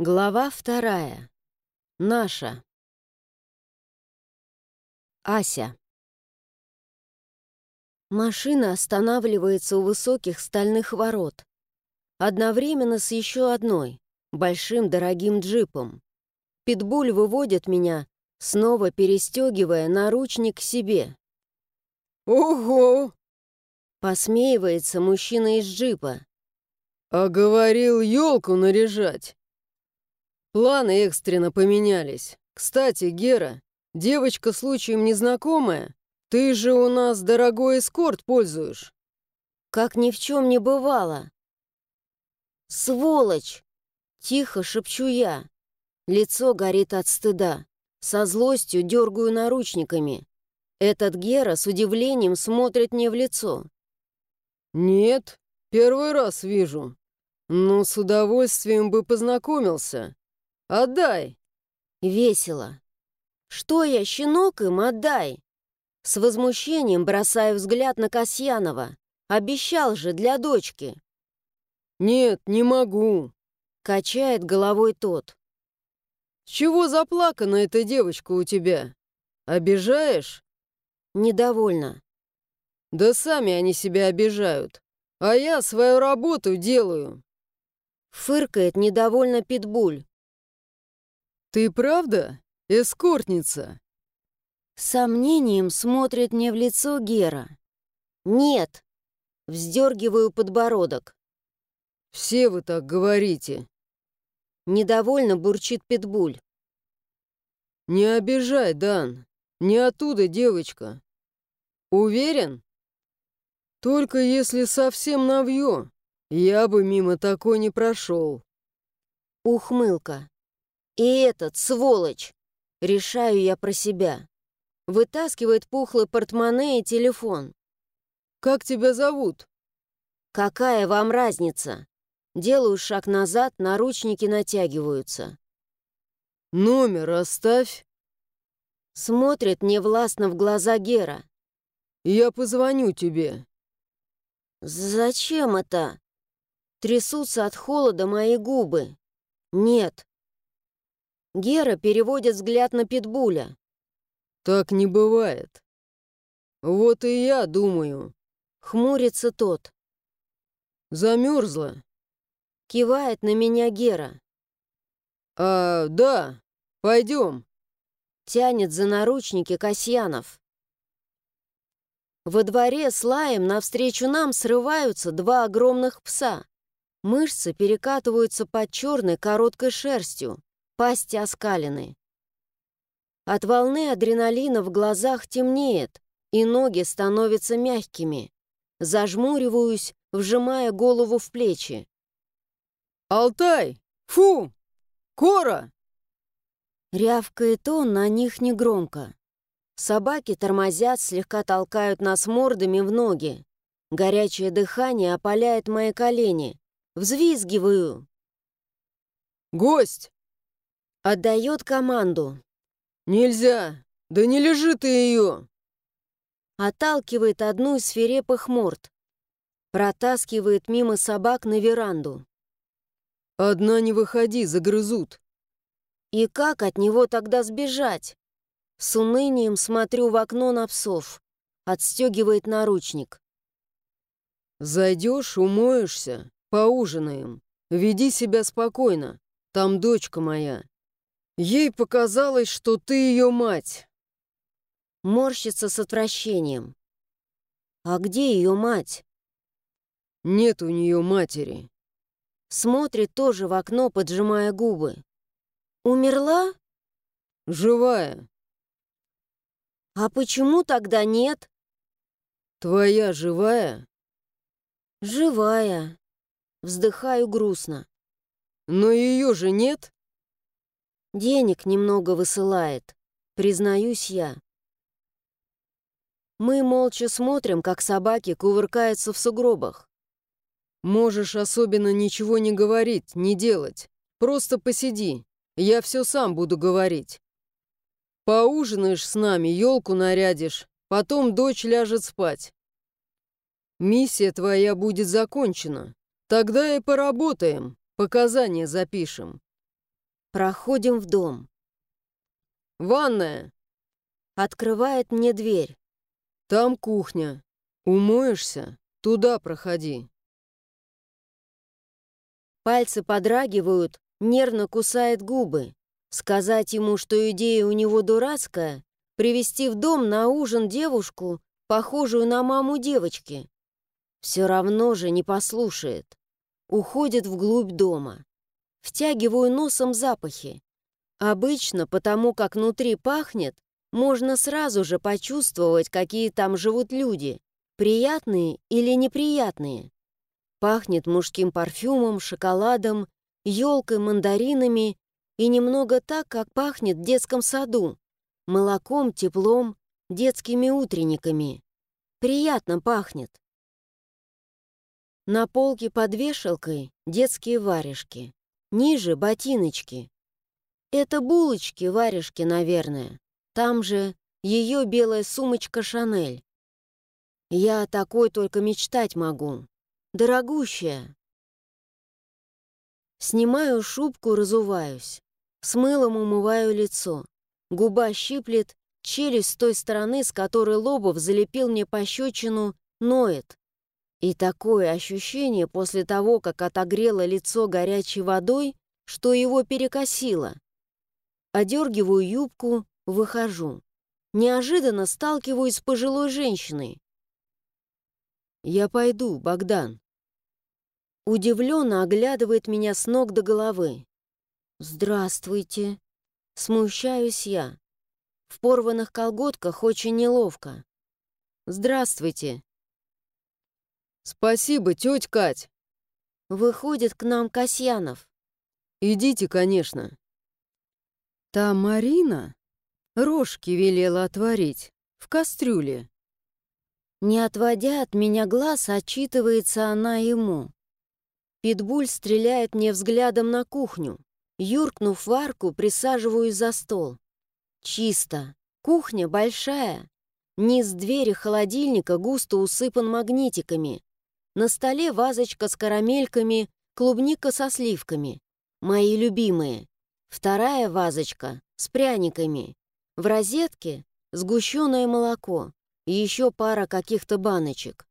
Глава вторая. Наша. Ася. Машина останавливается у высоких стальных ворот. Одновременно с еще одной, большим дорогим джипом. Питбуль выводит меня, снова перестегивая наручник к себе. «Ого!» Посмеивается мужчина из джипа. «А говорил елку наряжать!» Планы экстренно поменялись. Кстати, Гера, девочка случаем незнакомая? Ты же у нас дорогой эскорт пользуешь. Как ни в чем не бывало. «Сволочь!» — тихо шепчу я. Лицо горит от стыда. Со злостью дергаю наручниками. Этот Гера с удивлением смотрит мне в лицо. «Нет, первый раз вижу. Но с удовольствием бы познакомился. Отдай!» Весело. «Что я, щенок им, отдай!» С возмущением бросаю взгляд на Касьянова. Обещал же для дочки. «Нет, не могу», — качает головой тот. чего заплакана эта девочка у тебя? Обижаешь?» Недовольно. «Да сами они себя обижают, а я свою работу делаю». Фыркает недовольно Питбуль. «Ты правда эскортница?» сомнением смотрит мне в лицо Гера. «Нет!» Вздергиваю подбородок. «Все вы так говорите». Недовольно бурчит Питбуль. «Не обижай, Дан. Не оттуда девочка. Уверен? Только если совсем навье, я бы мимо такой не прошел». Ухмылка. И этот, сволочь! Решаю я про себя. Вытаскивает пухлый портмоне и телефон. «Как тебя зовут?» «Какая вам разница?» Делаю шаг назад, наручники натягиваются. «Номер оставь». Смотрит невластно в глаза Гера. «Я позвоню тебе». «Зачем это?» Трясутся от холода мои губы. «Нет». Гера переводит взгляд на Питбуля. «Так не бывает». «Вот и я думаю». Хмурится тот. «Замерзла?» Кивает на меня Гера. «А, да, пойдем». Тянет за наручники Касьянов. Во дворе с лаем навстречу нам срываются два огромных пса. Мышцы перекатываются под черной короткой шерстью, пасти оскалены. От волны адреналина в глазах темнеет, и ноги становятся мягкими. Зажмуриваюсь, вжимая голову в плечи. «Алтай! Фу! Кора!» Рявкает он на них негромко. Собаки тормозят, слегка толкают нас мордами в ноги. Горячее дыхание опаляет мои колени. Взвизгиваю. «Гость!» Отдает команду. «Нельзя! Да не лежи ты ее!» Отталкивает одну из свирепых морд. Протаскивает мимо собак на веранду. «Одна не выходи, загрызут!» И как от него тогда сбежать? С унынием смотрю в окно на псов. Отстегивает наручник. «Зайдешь, умоешься, поужинаем. Веди себя спокойно. Там дочка моя. Ей показалось, что ты ее мать». Морщится с отвращением. А где ее мать? Нет у нее матери. Смотрит тоже в окно, поджимая губы. Умерла? Живая. А почему тогда нет? Твоя живая? Живая. Вздыхаю грустно. Но ее же нет? Денег немного высылает, признаюсь я. Мы молча смотрим, как собаки кувыркаются в сугробах. Можешь особенно ничего не говорить, не делать. Просто посиди, я все сам буду говорить. Поужинаешь с нами, елку нарядишь, потом дочь ляжет спать. Миссия твоя будет закончена. Тогда и поработаем, показания запишем. Проходим в дом. «Ванная!» Открывает мне дверь. «Там кухня. Умоешься? Туда проходи». Пальцы подрагивают, нервно кусает губы. Сказать ему, что идея у него дурацкая, привести в дом на ужин девушку, похожую на маму девочки. Все равно же не послушает. Уходит вглубь дома. Втягиваю носом запахи. Обычно, потому как внутри пахнет, можно сразу же почувствовать, какие там живут люди, приятные или неприятные. Пахнет мужским парфюмом, шоколадом, елкой, мандаринами и немного так, как пахнет в детском саду. Молоком, теплом, детскими утренниками. Приятно пахнет. На полке под вешалкой детские варежки. Ниже ботиночки. Это булочки-варежки, наверное. Там же ее белая сумочка «Шанель». Я такой только мечтать могу. Дорогущая. Снимаю шубку, разуваюсь. С мылом умываю лицо. Губа щиплет, челюсть с той стороны, с которой Лобов залепил мне пощечину, ноет. И такое ощущение после того, как отогрело лицо горячей водой, что его перекосило. Одергиваю юбку, выхожу. Неожиданно сталкиваюсь с пожилой женщиной. «Я пойду, Богдан». Удивленно оглядывает меня с ног до головы. «Здравствуйте». Смущаюсь я. В порванных колготках очень неловко. «Здравствуйте». «Спасибо, тетя Кать». Выходит к нам Касьянов. «Идите, конечно». «Та Марина рожки велела отварить в кастрюле». Не отводя от меня глаз, отчитывается она ему. Питбуль стреляет мне взглядом на кухню. Юркнув в арку, присаживаюсь за стол. Чисто. Кухня большая. Низ двери холодильника густо усыпан магнитиками. На столе вазочка с карамельками, клубника со сливками. Мои любимые. Вторая вазочка с пряниками. В розетке сгущенное молоко и еще пара каких-то баночек.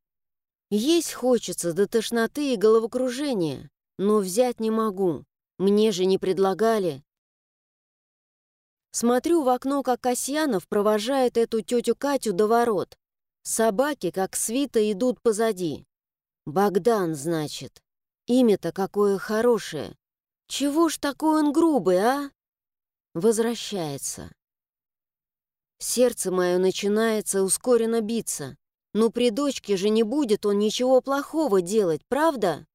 Есть хочется до тошноты и головокружения, но взять не могу. Мне же не предлагали. Смотрю в окно, как Касьянов провожает эту тетю Катю до ворот. Собаки, как свита, идут позади. Богдан, значит. Имя-то какое хорошее. Чего ж такой он грубый, а? Возвращается. Сердце мое начинается ускоренно биться. Но при дочке же не будет он ничего плохого делать, правда?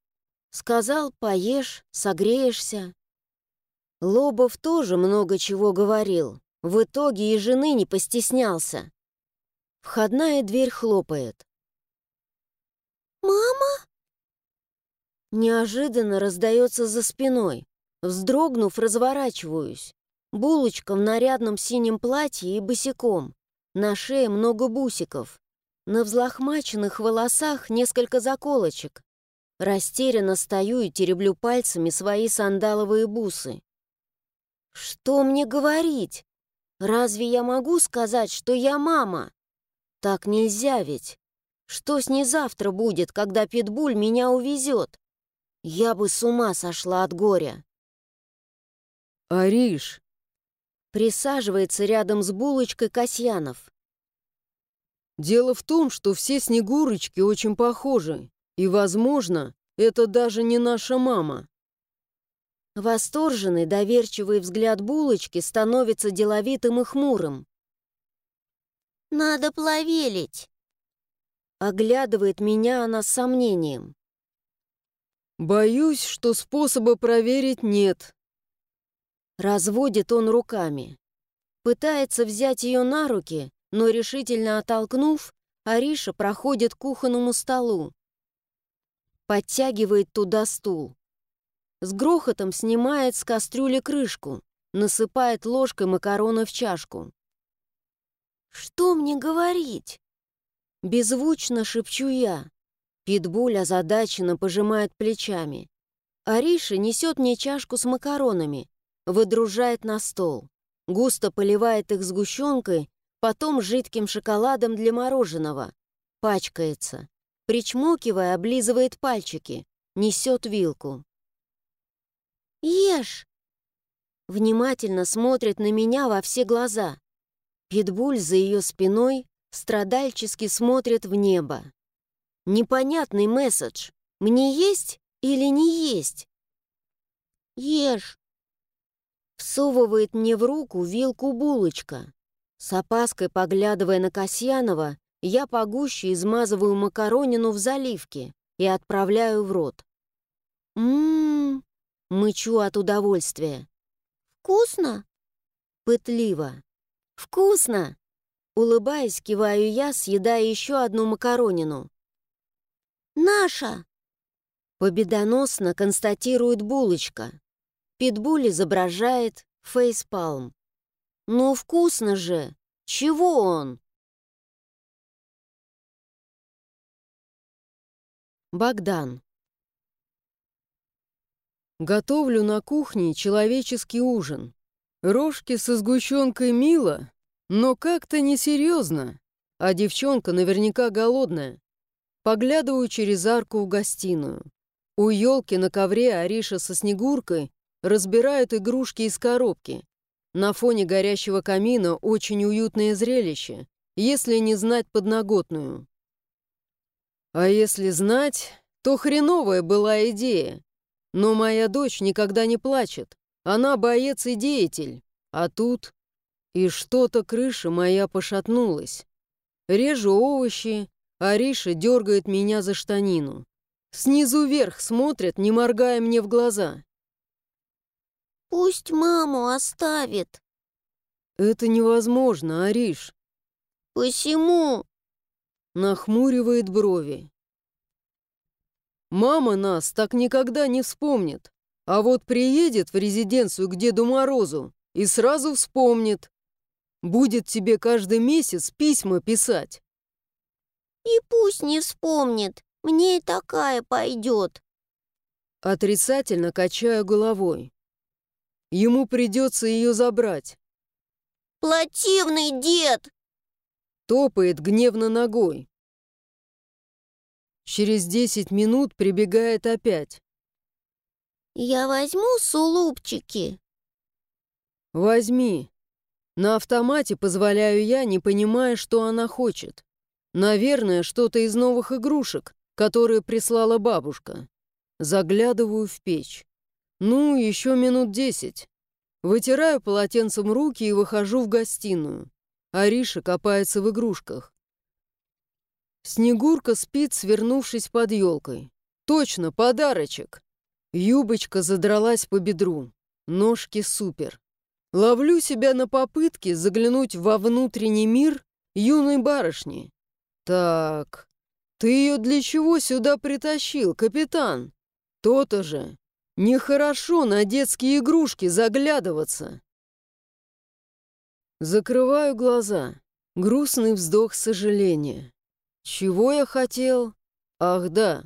Сказал, поешь, согреешься. Лобов тоже много чего говорил. В итоге и жены не постеснялся. Входная дверь хлопает. «Мама?» Неожиданно раздается за спиной. Вздрогнув, разворачиваюсь. Булочка в нарядном синем платье и босиком. На шее много бусиков. На взлохмаченных волосах несколько заколочек. Растерянно стою и тереблю пальцами свои сандаловые бусы. Что мне говорить? Разве я могу сказать, что я мама? Так нельзя ведь. Что с ней завтра будет, когда Питбуль меня увезет? Я бы с ума сошла от горя. «Ариш!» Присаживается рядом с булочкой Касьянов. «Дело в том, что все снегурочки очень похожи, и, возможно, это даже не наша мама». Восторженный, доверчивый взгляд булочки становится деловитым и хмурым. «Надо плавелить!» Оглядывает меня она с сомнением. «Боюсь, что способа проверить нет», Разводит он руками. Пытается взять ее на руки, но решительно оттолкнув, Ариша проходит к кухонному столу. Подтягивает туда стул. С грохотом снимает с кастрюли крышку, насыпает ложкой макароны в чашку. «Что мне говорить?» Беззвучно шепчу я. Питбуль озадаченно пожимает плечами. Ариша несет мне чашку с макаронами, выдружает на стол, густо поливает их сгущенкой, потом жидким шоколадом для мороженого, пачкается, причмокивая, облизывает пальчики, несет вилку. «Ешь!» Внимательно смотрит на меня во все глаза. Питбуль за ее спиной страдальчески смотрит в небо. Непонятный месседж. Мне есть или не есть? Ешь. Всовывает мне в руку вилку булочка. С опаской поглядывая на Касьянова, я погуще измазываю макаронину в заливке и отправляю в рот. Ммм, мычу от удовольствия. «Вкусно?» Пытливо. «Вкусно!» Улыбаясь, киваю я, съедая еще одну макаронину. «Наша!» Победоносно констатирует булочка. Питбуль изображает фейспалм. «Ну, вкусно же! Чего он?» Богдан. Готовлю на кухне человеческий ужин. Рожки со сгущенкой мило, но как-то несерьезно, а девчонка наверняка голодная. Поглядываю через арку в гостиную. У елки на ковре Ариша со Снегуркой разбирают игрушки из коробки. На фоне горящего камина очень уютное зрелище, если не знать подноготную. А если знать, то хреновая была идея. Но моя дочь никогда не плачет. Она боец и деятель. А тут... И что-то крыша моя пошатнулась. Режу овощи, а Риша дергает меня за штанину. Снизу вверх смотрит, не моргая мне в глаза. «Пусть маму оставит». «Это невозможно, Ариш». «Посему?» Нахмуривает брови. Мама нас так никогда не вспомнит. А вот приедет в резиденцию к Деду Морозу и сразу вспомнит. Будет тебе каждый месяц письма писать. И пусть не вспомнит, мне и такая пойдет. Отрицательно качаю головой. Ему придется ее забрать. Плативный дед! Топает гневно ногой. Через десять минут прибегает опять. «Я возьму сулупчики?» «Возьми». На автомате позволяю я, не понимая, что она хочет. Наверное, что-то из новых игрушек, которые прислала бабушка. Заглядываю в печь. Ну, еще минут десять. Вытираю полотенцем руки и выхожу в гостиную. Ариша копается в игрушках. Снегурка спит, свернувшись под елкой. Точно, подарочек. Юбочка задралась по бедру. Ножки супер. Ловлю себя на попытке заглянуть во внутренний мир юной барышни. Так, ты ее для чего сюда притащил, капитан? То-то же. Нехорошо на детские игрушки заглядываться. Закрываю глаза. Грустный вздох сожаления. Чего я хотел? Ах, да.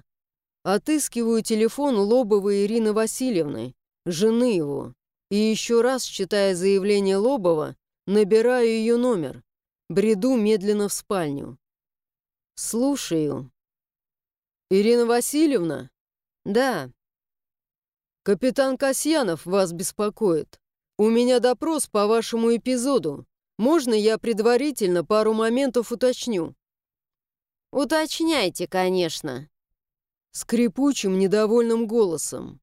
Отыскиваю телефон Лобовой Ирины Васильевны, жены его, и еще раз, читая заявление Лобова, набираю ее номер. Бреду медленно в спальню. Слушаю. «Ирина Васильевна?» «Да». «Капитан Касьянов вас беспокоит. У меня допрос по вашему эпизоду. Можно я предварительно пару моментов уточню?» «Уточняйте, конечно». Скрипучим, недовольным голосом.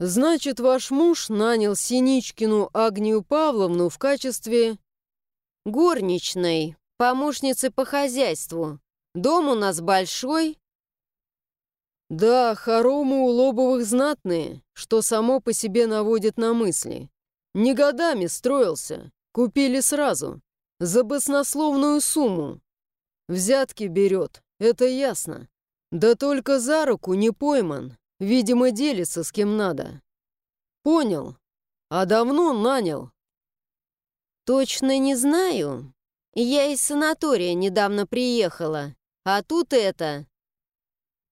«Значит, ваш муж нанял Синичкину Агнию Павловну в качестве...» «Горничной, помощницы по хозяйству. Дом у нас большой». «Да, хоромы у Лобовых знатные, что само по себе наводит на мысли. Не годами строился, купили сразу, за баснословную сумму. Взятки берет, это ясно. Да только за руку не пойман. Видимо, делится с кем надо. Понял. А давно нанял? Точно не знаю. Я из санатория недавно приехала. А тут это...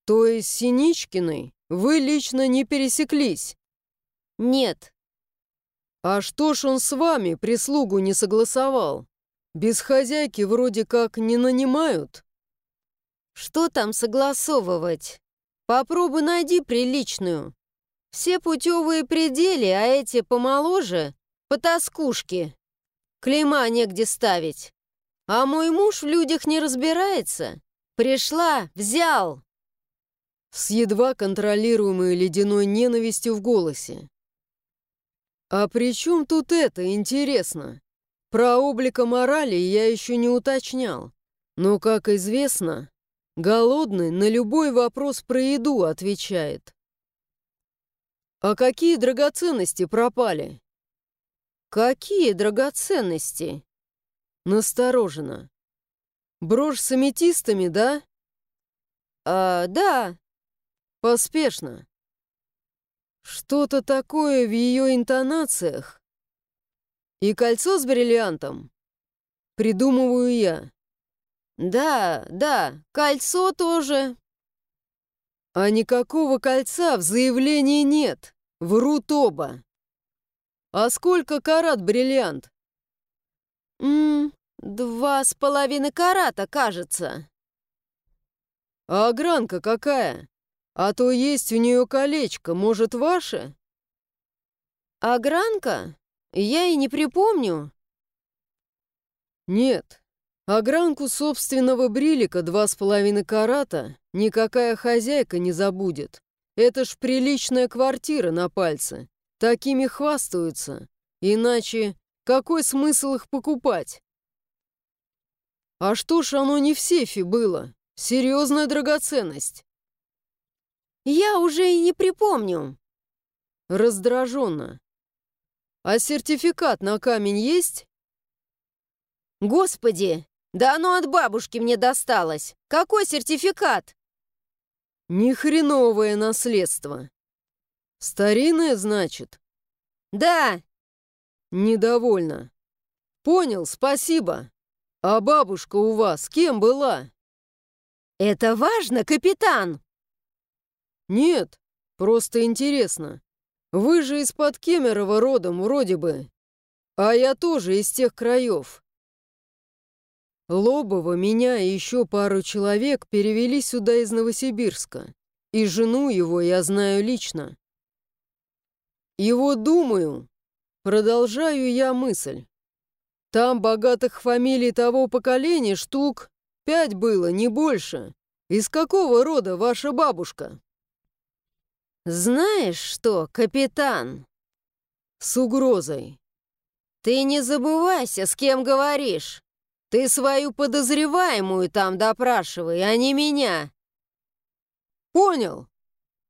То есть Синичкиной вы лично не пересеклись? Нет. «А что ж он с вами прислугу не согласовал? Без хозяйки вроде как не нанимают». «Что там согласовывать? Попробуй найди приличную. Все путевые предели, а эти помоложе — потаскушки. Клейма негде ставить. А мой муж в людях не разбирается. Пришла, взял». С едва контролируемой ледяной ненавистью в голосе. «А при чем тут это, интересно? Про облика морали я еще не уточнял. Но, как известно, голодный на любой вопрос про еду отвечает. А какие драгоценности пропали? Какие драгоценности? Настороженно. Брошь с аметистами, да? А, да. Поспешно. Что-то такое в ее интонациях. И кольцо с бриллиантом. Придумываю я. Да, да, кольцо тоже. А никакого кольца в заявлении нет. Врут оба. А сколько карат бриллиант? Ммм, два с половиной карата, кажется. А огранка какая? А то есть у нее колечко, может, ваше? Огранка? Я и не припомню. Нет, огранку собственного брилика два с половиной карата никакая хозяйка не забудет. Это ж приличная квартира на пальце. Такими хвастаются. Иначе какой смысл их покупать? А что ж оно не в сейфе было? Серьезная драгоценность. Я уже и не припомню. Раздраженно. А сертификат на камень есть? Господи, да оно от бабушки мне досталось. Какой сертификат? Ни хреновое наследство. Старинное, значит? Да. Недовольно. Понял, спасибо. А бабушка у вас кем была? Это важно, капитан. «Нет, просто интересно. Вы же из-под Кемерово родом вроде бы. А я тоже из тех краев. Лобова, меня и еще пару человек перевели сюда из Новосибирска. И жену его я знаю лично. Вот думаю, продолжаю я мысль. Там богатых фамилий того поколения штук пять было, не больше. Из какого рода ваша бабушка? «Знаешь что, капитан?» С угрозой. «Ты не забывайся, с кем говоришь. Ты свою подозреваемую там допрашивай, а не меня». «Понял.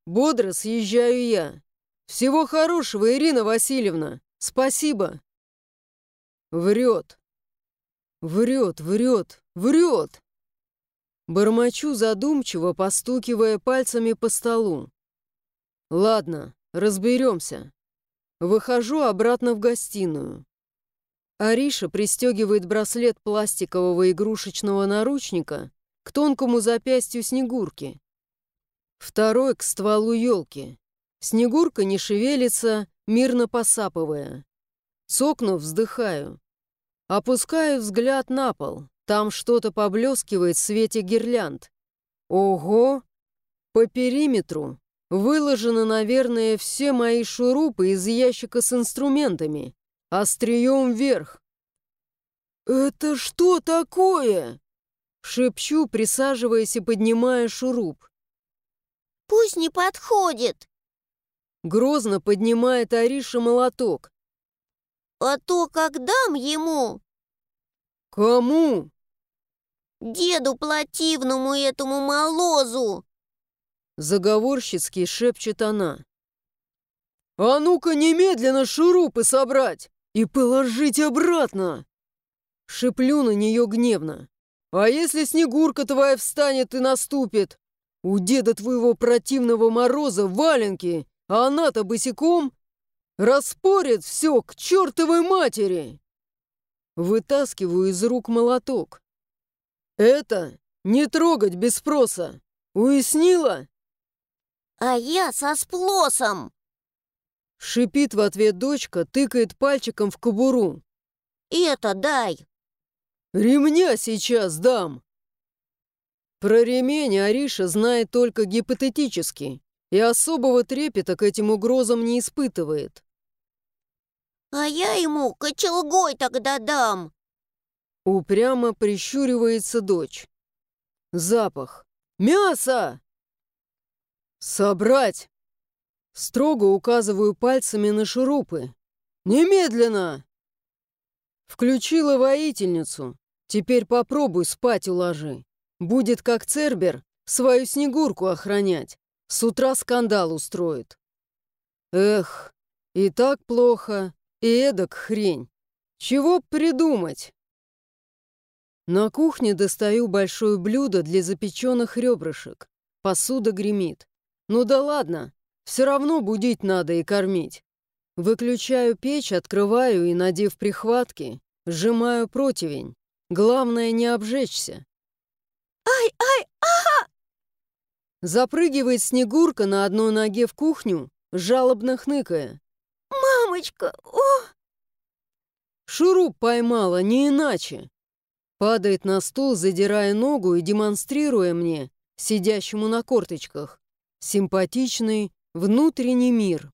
Бодро съезжаю я. Всего хорошего, Ирина Васильевна. Спасибо». Врет. Врет, врет, врет. Бормочу задумчиво, постукивая пальцами по столу. Ладно, разберемся. Выхожу обратно в гостиную. Ариша пристегивает браслет пластикового игрушечного наручника к тонкому запястью Снегурки. Второй к стволу елки. Снегурка не шевелится, мирно посапывая. Цокнув, вздыхаю. Опускаю взгляд на пол. Там что-то поблескивает в свете гирлянд. Ого! По периметру Выложены, наверное, все мои шурупы из ящика с инструментами. Острием вверх. «Это что такое?» Шепчу, присаживаясь и поднимая шуруп. «Пусть не подходит!» Грозно поднимает Ариша молоток. «А то как дам ему!» «Кому?» «Деду плативному этому молозу!» Заговорщицки шепчет она. «А ну-ка немедленно шурупы собрать и положить обратно!» Шеплю на нее гневно. «А если Снегурка твоя встанет и наступит? У деда твоего противного мороза валенки, а она-то босиком распорит все к чертовой матери!» Вытаскиваю из рук молоток. «Это не трогать без спроса! Уяснила?» А я со сплосом. Шипит в ответ дочка, тыкает пальчиком в кобуру. Это дай. Ремня сейчас дам. Про ремень Ариша знает только гипотетически и особого трепета к этим угрозам не испытывает. А я ему кочелгой тогда дам. Упрямо прищуривается дочь. Запах. Мясо! Собрать! Строго указываю пальцами на шурупы. Немедленно! Включила воительницу. Теперь попробуй спать уложи. Будет как Цербер свою снегурку охранять. С утра скандал устроит. Эх, и так плохо, и эдак хрень. Чего придумать? На кухне достаю большое блюдо для запеченных ребрышек. Посуда гремит. Ну да ладно, все равно будить надо и кормить. Выключаю печь, открываю и, надев прихватки, сжимаю противень. Главное не обжечься. Ай, ай, ага! Запрыгивает Снегурка на одной ноге в кухню, жалобно хныкая. Мамочка, о! Шуруп поймала, не иначе. Падает на стул, задирая ногу и демонстрируя мне, сидящему на корточках, симпатичный внутренний мир.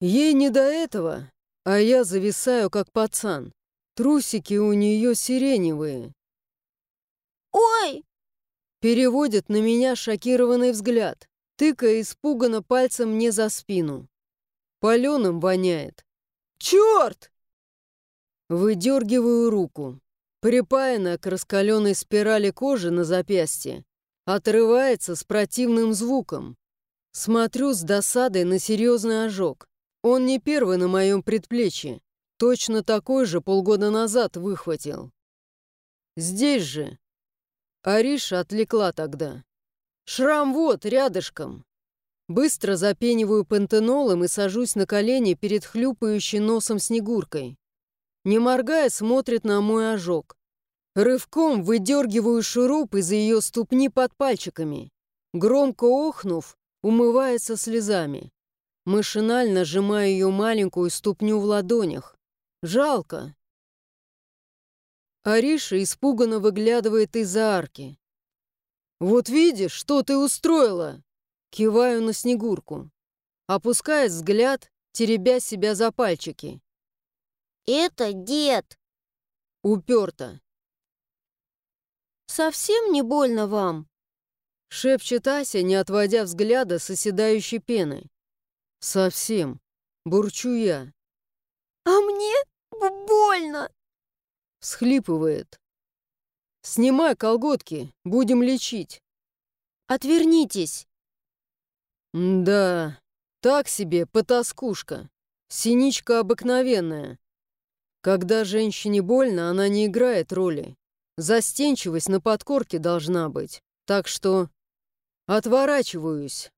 Ей не до этого, а я зависаю, как пацан. Трусики у нее сиреневые. Ой! Переводит на меня шокированный взгляд, тыкая испуганно пальцем мне за спину. Паленым воняет. Черт! Выдергиваю руку. Припаянная к раскаленной спирали кожи на запястье, отрывается с противным звуком. Смотрю с досадой на серьезный ожог. Он не первый на моем предплечье. Точно такой же полгода назад выхватил. Здесь же. Ариша отвлекла тогда. Шрам вот, рядышком. Быстро запениваю пантенолом и сажусь на колени перед хлюпающей носом Снегуркой. Не моргая, смотрит на мой ожог. Рывком выдергиваю шуруп из ее ступни под пальчиками. Громко охнув, умывается слезами. Машинально сжимаю ее маленькую ступню в ладонях. Жалко. Ариша испуганно выглядывает из-за арки. «Вот видишь, что ты устроила!» Киваю на Снегурку. Опускает взгляд, теребя себя за пальчики. Это дед. Уперто. «Совсем не больно вам?» Шепчет Ася, не отводя взгляда с оседающей пены. «Совсем. Бурчу я». А мне больно. Всхлипывает. «Снимай колготки, будем лечить». «Отвернитесь!» «Да, так себе потаскушка. Синичка обыкновенная. Когда женщине больно, она не играет роли. Застенчивость на подкорке должна быть. Так что отворачиваюсь.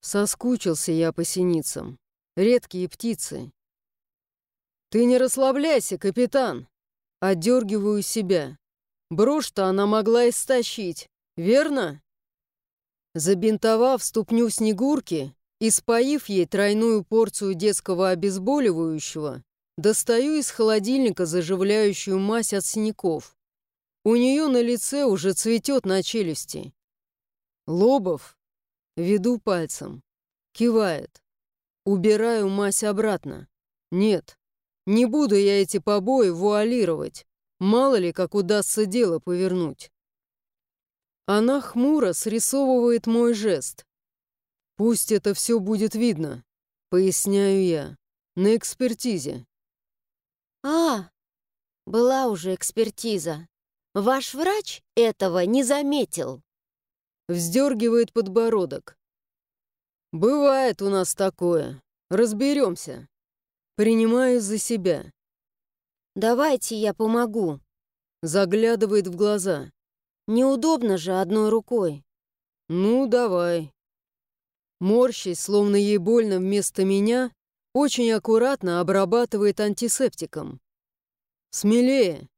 Соскучился я по синицам. Редкие птицы. Ты не расслабляйся, капитан. Отдергиваю себя. Брошь-то она могла истощить, верно? Забинтовав ступню Снегурки и споив ей тройную порцию детского обезболивающего, достаю из холодильника заживляющую мазь от синяков. У нее на лице уже цветет на челюсти. Лобов. Веду пальцем. Кивает. Убираю мазь обратно. Нет, не буду я эти побои вуалировать. Мало ли, как удастся дело повернуть. Она хмуро срисовывает мой жест. Пусть это все будет видно, поясняю я, на экспертизе. «А, была уже экспертиза. Ваш врач этого не заметил». Вздергивает подбородок. «Бывает у нас такое. Разберемся. Принимаю за себя». «Давайте я помогу». Заглядывает в глаза. «Неудобно же одной рукой». «Ну, давай». Морщись, словно ей больно вместо меня, очень аккуратно обрабатывает антисептиком. «Смелее».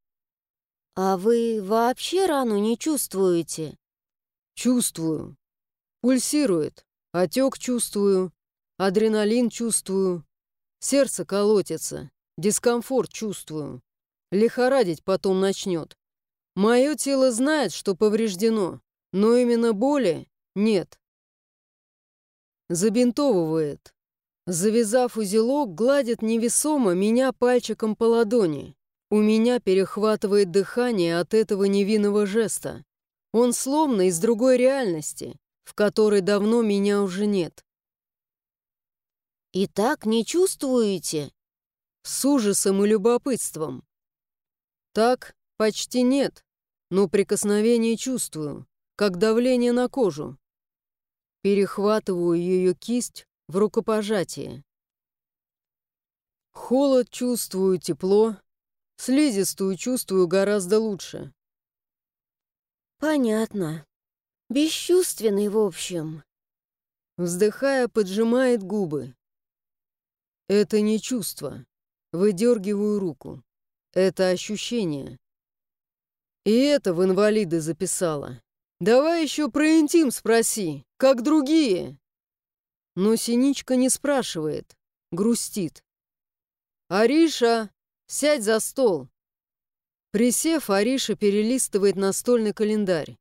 «А вы вообще рану не чувствуете?» Чувствую. Пульсирует. Отек чувствую. Адреналин чувствую. Сердце колотится. Дискомфорт чувствую. Лихорадить потом начнет. Мое тело знает, что повреждено, но именно боли нет. Забинтовывает. Завязав узелок, гладит невесомо меня пальчиком по ладони. У меня перехватывает дыхание от этого невинного жеста. Он словно из другой реальности, в которой давно меня уже нет. «И так не чувствуете?» С ужасом и любопытством. Так почти нет, но прикосновение чувствую, как давление на кожу. Перехватываю ее кисть в рукопожатие. Холод чувствую, тепло. Слизистую чувствую гораздо лучше. Понятно. Бесчувственный, в общем. Вздыхая, поджимает губы. Это не чувство. Выдергиваю руку. Это ощущение. И это в инвалиды записала. Давай еще про интим спроси, как другие. Но Синичка не спрашивает, грустит. «Ариша, сядь за стол!» Присев, Ариша перелистывает настольный календарь.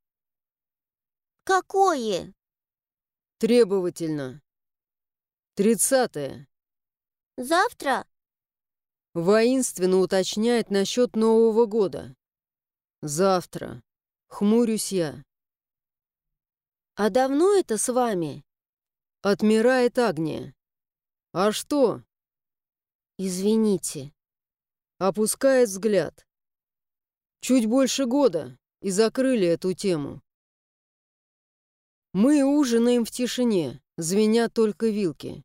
Какое? Требовательно. Тридцатое. Завтра? Воинственно уточняет насчет Нового года. Завтра. Хмурюсь я. «А давно это с вами?» Отмирает Агния. «А что?» «Извините». Опускает взгляд. Чуть больше года, и закрыли эту тему. Мы ужинаем в тишине, звенят только вилки.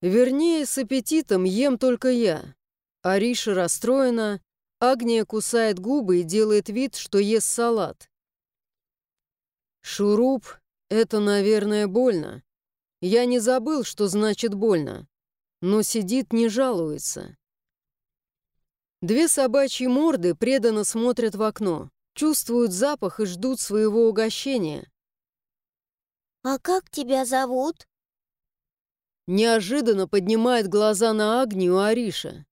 Вернее, с аппетитом ем только я. Ариша расстроена, Агния кусает губы и делает вид, что ест салат. Шуруп — это, наверное, больно. Я не забыл, что значит больно. Но сидит, не жалуется. Две собачьи морды преданно смотрят в окно, чувствуют запах и ждут своего угощения. А как тебя зовут? Неожиданно поднимает глаза на Агнию Ариша.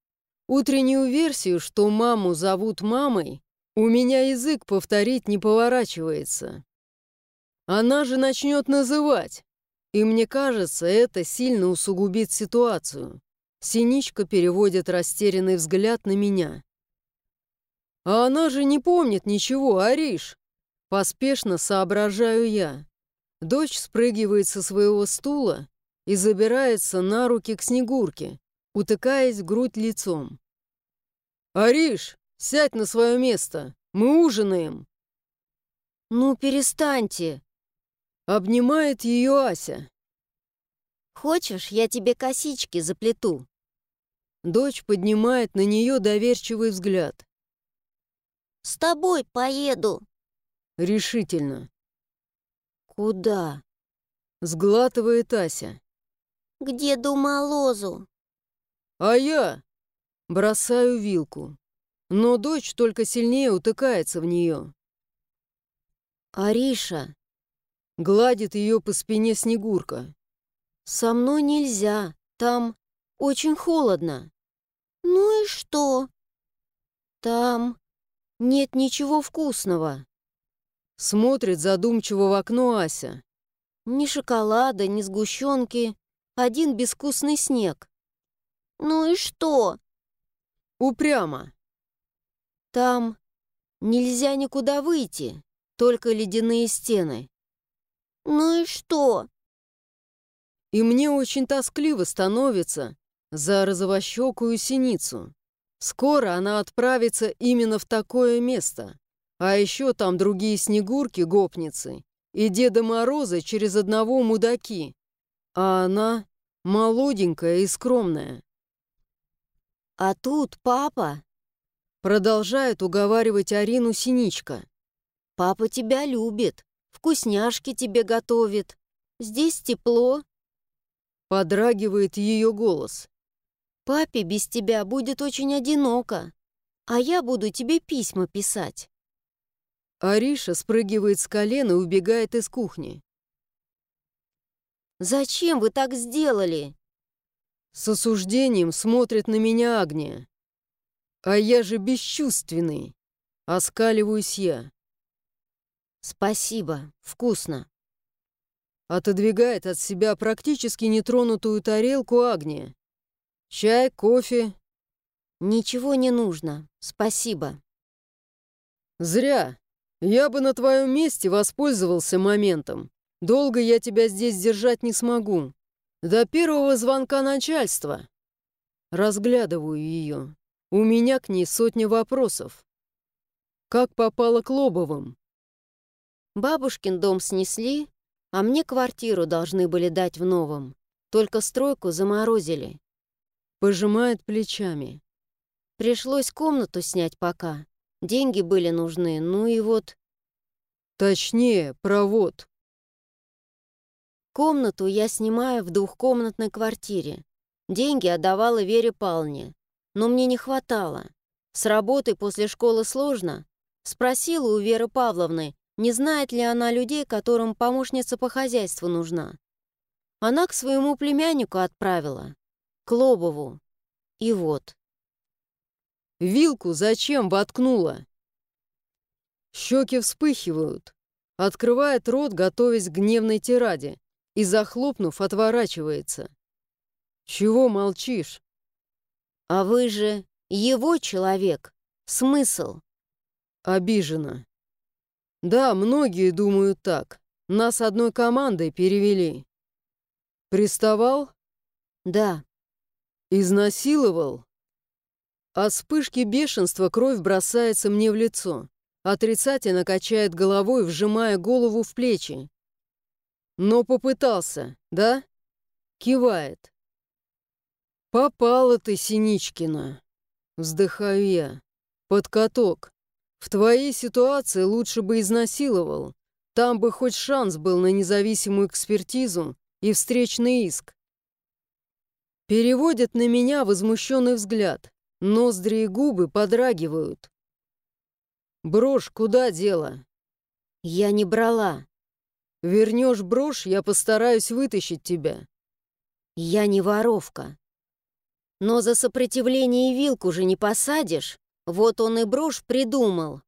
Утреннюю версию, что маму зовут мамой, у меня язык повторить не поворачивается. Она же начнет называть. И мне кажется, это сильно усугубит ситуацию. Синичка переводит растерянный взгляд на меня. А она же не помнит ничего, Ариш. Поспешно соображаю я. Дочь спрыгивает со своего стула и забирается на руки к Снегурке, утыкаясь в грудь лицом. «Ариш, сядь на свое место! Мы ужинаем!» «Ну, перестаньте!» Обнимает ее Ася. «Хочешь, я тебе косички заплету?» Дочь поднимает на нее доверчивый взгляд. С тобой поеду. Решительно. «Куда?» Сглатывает Ася. К деду Молозу. А я бросаю вилку. Но дочь только сильнее утыкается в нее. «Ариша, Гладит ее по спине Снегурка. со мной нельзя, там очень холодно. Ну и что? Там нет ничего вкусного. Смотрит задумчиво в окно Ася. Ни шоколада, ни сгущенки, один безвкусный снег. Ну и что? Упрямо. Там нельзя никуда выйти, только ледяные стены. Ну и что? И мне очень тоскливо становится за розовощекую синицу. Скоро она отправится именно в такое место. А еще там другие снегурки-гопницы и Деда Мороза через одного мудаки. А она молоденькая и скромная. А тут папа. Продолжает уговаривать Арину Синичка. Папа тебя любит, вкусняшки тебе готовит. Здесь тепло. Подрагивает ее голос. Папе без тебя будет очень одиноко, а я буду тебе письма писать. Ариша спрыгивает с колена и убегает из кухни. Зачем вы так сделали? С осуждением смотрит на меня Агния. А я же бесчувственный. Оскаливаюсь я. Спасибо, вкусно. Отодвигает от себя практически нетронутую тарелку Агния. Чай, кофе. Ничего не нужно, спасибо. Зря. Я бы на твоем месте воспользовался моментом. Долго я тебя здесь держать не смогу. До первого звонка начальства. Разглядываю ее. У меня к ней сотня вопросов. Как попала к Лобовым? Бабушкин дом снесли, а мне квартиру должны были дать в новом. Только стройку заморозили. Пожимает плечами. Пришлось комнату снять пока. Деньги были нужны, ну и вот... Точнее, провод. Комнату я снимаю в двухкомнатной квартире. Деньги отдавала Вере Палне. Но мне не хватало. С работой после школы сложно. Спросила у Веры Павловны, не знает ли она людей, которым помощница по хозяйству нужна. Она к своему племяннику отправила, к Лобову. И вот. Вилку зачем воткнула? Щеки вспыхивают. Открывает рот, готовясь к гневной тираде, и, захлопнув, отворачивается. Чего молчишь? А вы же его человек. Смысл? Обижена. Да, многие думают так. Нас одной командой перевели. Приставал? Да. Изнасиловал? От вспышки бешенства кровь бросается мне в лицо. Отрицательно качает головой, вжимая голову в плечи. Но попытался, да? Кивает. «Попала ты, Синичкина!» Вздыхаю я. «Под каток. В твоей ситуации лучше бы изнасиловал. Там бы хоть шанс был на независимую экспертизу и встречный иск. Переводят на меня возмущенный взгляд. Ноздри и губы подрагивают. «Брошь куда дело?» «Я не брала». «Вернешь брошь, я постараюсь вытащить тебя». «Я не воровка». «Но за сопротивление вилку же не посадишь?» Вот он и брошь придумал.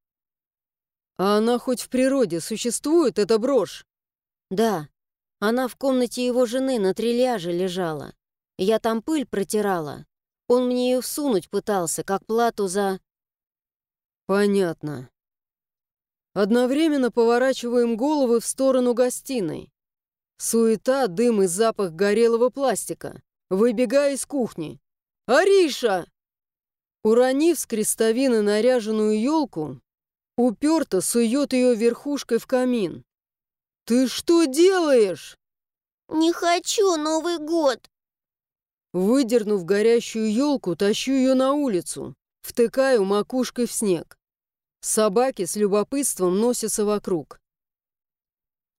А она хоть в природе существует, эта брошь? Да, она в комнате его жены на трильяже лежала. Я там пыль протирала. Он мне ее всунуть пытался, как плату за... Понятно. Одновременно поворачиваем головы в сторону гостиной. Суета, дым и запах горелого пластика. Выбегая из кухни. «Ариша!» Уронив с крестовины наряженную елку, уперто сует ее верхушкой в камин. «Ты что делаешь?» «Не хочу Новый год!» Выдернув горящую елку, тащу ее на улицу, втыкаю макушкой в снег. Собаки с любопытством носятся вокруг.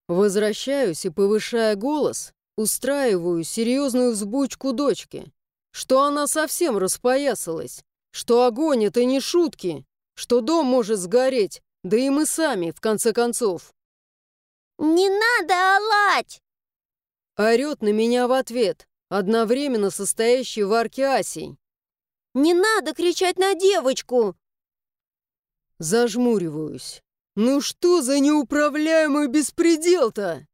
Возвращаюсь и, повышая голос, устраиваю серьезную взбучку дочки, что она совсем распоясалась. Что огонь — это не шутки, что дом может сгореть, да и мы сами, в конце концов. «Не надо олать!» Орет на меня в ответ, одновременно состоящий в арке Асей. «Не надо кричать на девочку!» Зажмуриваюсь. «Ну что за неуправляемый беспредел-то?»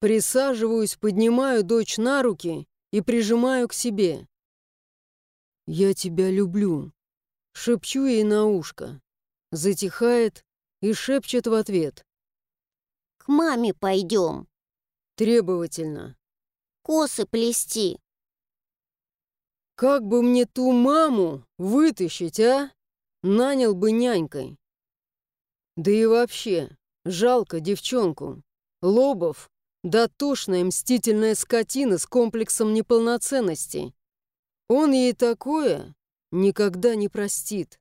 Присаживаюсь, поднимаю дочь на руки и прижимаю к себе. «Я тебя люблю», — шепчу ей на ушко. Затихает и шепчет в ответ. «К маме пойдем». Требовательно. «Косы плести». «Как бы мне ту маму вытащить, а? Нанял бы нянькой». Да и вообще, жалко девчонку. Лобов — дотошная мстительная скотина с комплексом неполноценности. Он ей такое никогда не простит.